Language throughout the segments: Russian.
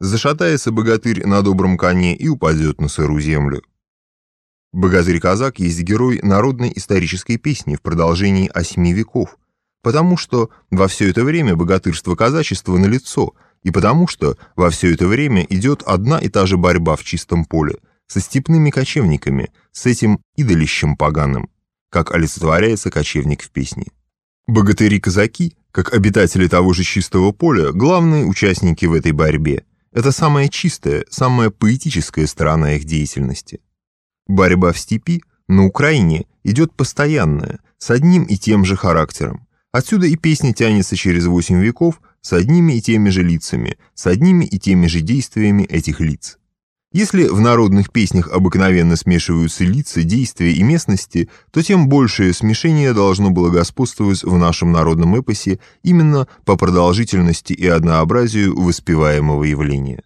Зашатается богатырь на добром коне и упадет на сырую землю. Богатырь-казак есть герой народной исторической песни в продолжении осьми веков, потому что во все это время богатырство казачества налицо, и потому что во все это время идет одна и та же борьба в чистом поле со степными кочевниками, с этим идолищем поганым, как олицетворяется кочевник в песне. Богатыри-казаки, как обитатели того же чистого поля, главные участники в этой борьбе. Это самая чистая, самая поэтическая сторона их деятельности. Борьба в степи на Украине идет постоянная, с одним и тем же характером. Отсюда и песня тянется через восемь веков с одними и теми же лицами, с одними и теми же действиями этих лиц. Если в народных песнях обыкновенно смешиваются лица, действия и местности, то тем большее смешение должно было господствовать в нашем народном эпосе именно по продолжительности и однообразию воспеваемого явления.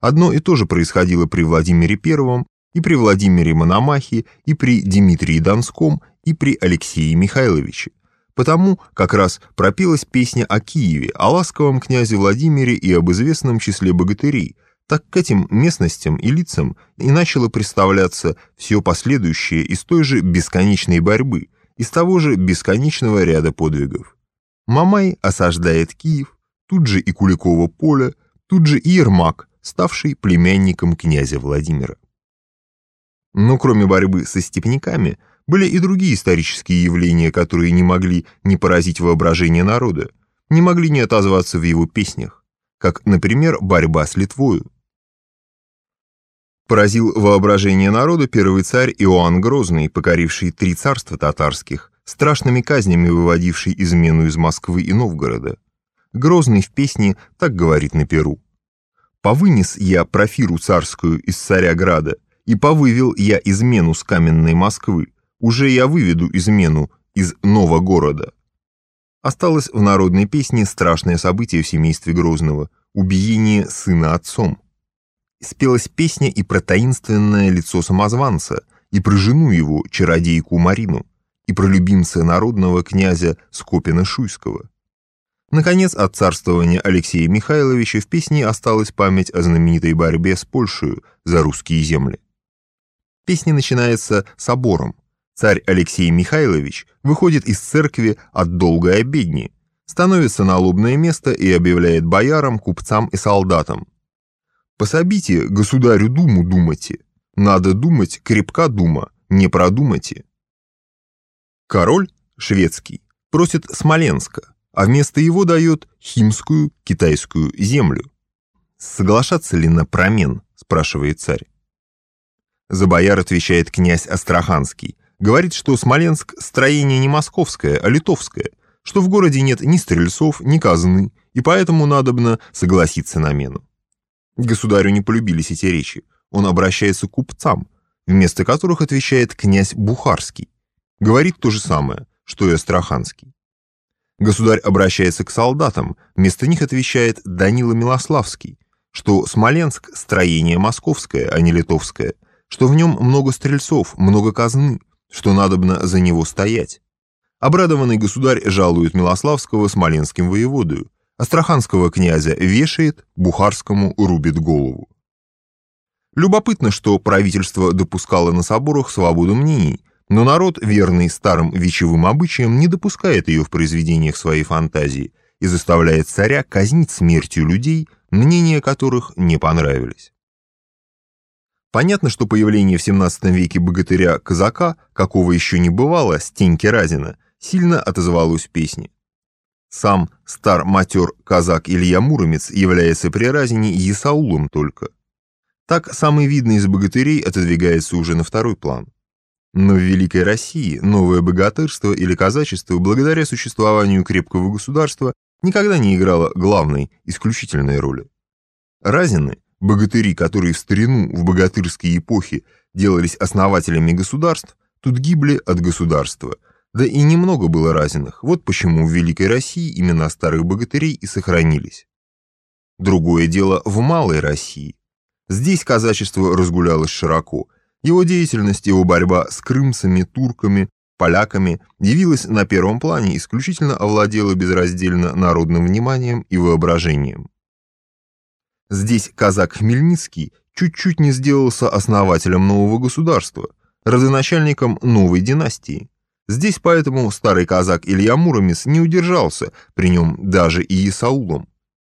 Одно и то же происходило при Владимире I, и при Владимире Мономахе, и при Дмитрии Донском, и при Алексее Михайловиче. Потому как раз пропелась песня о Киеве, о ласковом князе Владимире и об известном числе богатырей – так к этим местностям и лицам и начало представляться все последующее из той же бесконечной борьбы, из того же бесконечного ряда подвигов. Мамай осаждает Киев, тут же и Куликово поле, тут же и Ермак, ставший племянником князя Владимира. Но кроме борьбы со степняками, были и другие исторические явления, которые не могли не поразить воображение народа, не могли не отозваться в его песнях, как, например, борьба с Литвою. Поразил воображение народа первый царь Иоанн Грозный, покоривший три царства татарских, страшными казнями выводивший измену из Москвы и Новгорода. Грозный в песне так говорит на Перу. «Повынес я профиру царскую из царя града, и повывел я измену с каменной Москвы, уже я выведу измену из нового города». Осталось в народной песне страшное событие в семействе Грозного – убиение сына отцом. Спелась песня и про таинственное лицо самозванца, и про жену его, чародейку Марину, и про любимца народного князя Скопина-Шуйского. Наконец, от царствования Алексея Михайловича в песне осталась память о знаменитой борьбе с Польшей за русские земли. Песня начинается собором. Царь Алексей Михайлович выходит из церкви от долгой обедни, становится на лобное место и объявляет боярам, купцам и солдатам – Пособите государю думу думайте. Надо думать крепка дума, не продумайте. Король, шведский, просит Смоленска, а вместо его дает химскую китайскую землю. Соглашаться ли на промен, спрашивает царь. За бояр отвечает князь Астраханский. Говорит, что Смоленск – строение не московское, а литовское, что в городе нет ни стрельцов, ни казны, и поэтому надобно согласиться на мену. Государю не полюбились эти речи. Он обращается к купцам, вместо которых отвечает князь Бухарский. Говорит то же самое, что и Астраханский. Государь обращается к солдатам, вместо них отвечает Данила Милославский, что Смоленск – строение московское, а не литовское, что в нем много стрельцов, много казны, что надобно за него стоять. Обрадованный государь жалует Милославского смоленским воеводою, Астраханского князя вешает, Бухарскому рубит голову. Любопытно, что правительство допускало на соборах свободу мнений, но народ, верный старым вечевым обычаям, не допускает ее в произведениях своей фантазии и заставляет царя казнить смертью людей, мнения которых не понравились. Понятно, что появление в 17 веке богатыря-казака, какого еще не бывало, Стеньки Разина, сильно отозвалось в песне. Сам стар-матер казак Илья Муромец является при разине Есаулом только. Так самый видный из богатырей отодвигается уже на второй план. Но в Великой России новое богатырство или казачество, благодаря существованию крепкого государства, никогда не играло главной, исключительной роли. Разины, богатыри, которые в старину, в богатырские эпохи делались основателями государств, тут гибли от государства – да и немного было разиных, вот почему в Великой России имена старых богатырей и сохранились. Другое дело в Малой России. Здесь казачество разгулялось широко. Его деятельность, его борьба с крымцами, турками, поляками явилась на первом плане, исключительно овладела безраздельно народным вниманием и воображением. Здесь казак Хмельницкий чуть-чуть не сделался основателем нового государства, родоначальником новой династии. Здесь поэтому старый казак Илья Муромец не удержался, при нем даже и Исаулом.